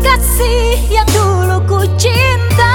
kasih yang dulu ku cinta.